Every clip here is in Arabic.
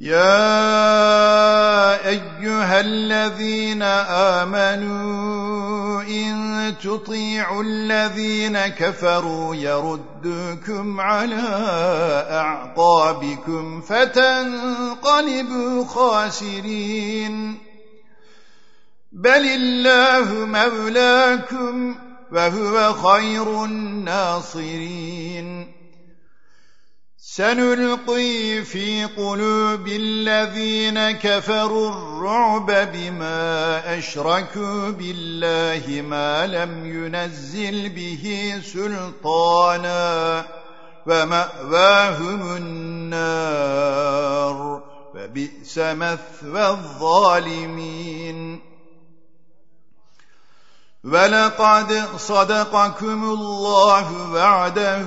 يا أيها الذين آمنوا إن تطيعوا الذين كفروا يردوكم على أعقابكم فتنقلبوا خاسرين بل الله مولاكم وهو خير الناصرين سنلقي في قلوب الذين كفروا الرعب بما أشركوا بالله ما لم ينزل به سلطانا ومأواهم النار فبئس مثوى الظالمين. ولقد صدقكم الله وعده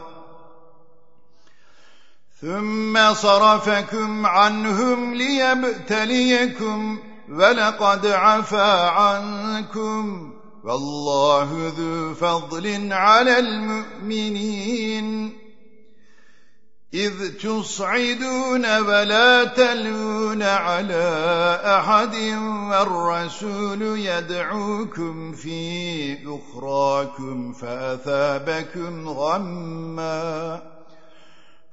ثم صرفكم عنهم ليبتليكم ولقد عفى عنكم والله ذو فضل على المؤمنين. إذ تصعدون ولا تلون على أحد والرسول يدعوكم في أخراكم فأثابكم غمّا.